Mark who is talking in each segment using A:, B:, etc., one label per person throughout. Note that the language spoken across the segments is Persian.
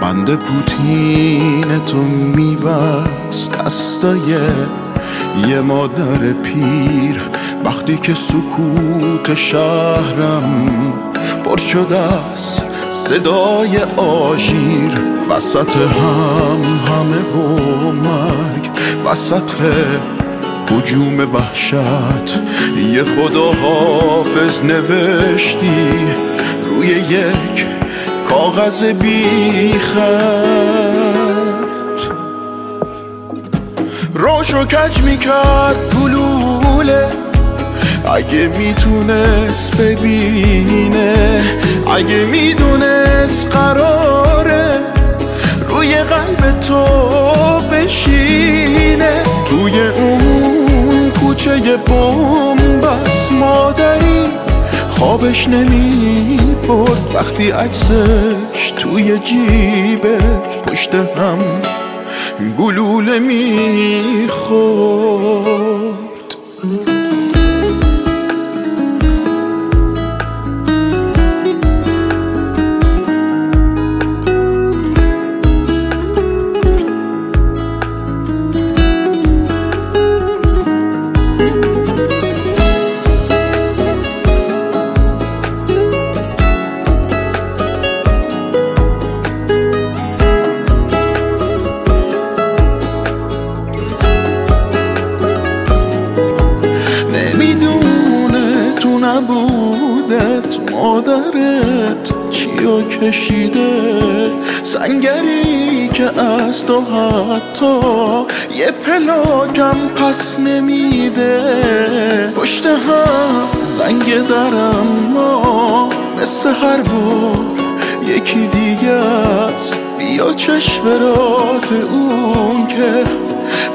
A: بند پوتین تو میبست دستای یه مادر پیر. وقتی که سکوت شهرم پر شده است صدای آژیر. وسط هم همه و مرگ وسط حجوم وحشت. یه خدا حافظ نوشتی روی یک کاغذ بیخت روشو کج می‌کرد گلوله. اگه می‌تونست ببینه اگه می‌دونست قراره روی قلب تو بشینه. توی اون کوچه بس مادری. خوابش نمی برد وقتی عکسش توی جیبه پشت هم گلوله می‌خورد. نمی‌دونه نبودت مادرت چیو کشیده؟ سنگری که از تو حتی یه پلاکم پس نمیده. پشت هم زنگ درم ما مثل هر بار یکی دیگه است. بیا چشم رات اون که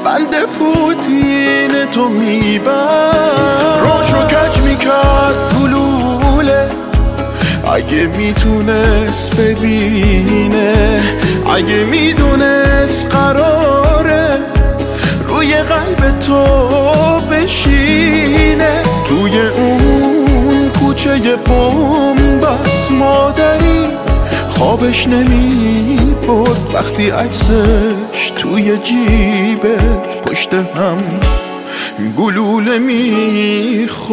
A: بند پوتین تو میبر روشو کج می‌کرد گلوله. اگه می‌تونست ببینه اگه می‌دونست قراره روی قلب تو بشینه. توی اون کوچه بس مادری خوابش نمی برد وقتی عکسش توی جیبه پشت هم گلوله می‌خورد.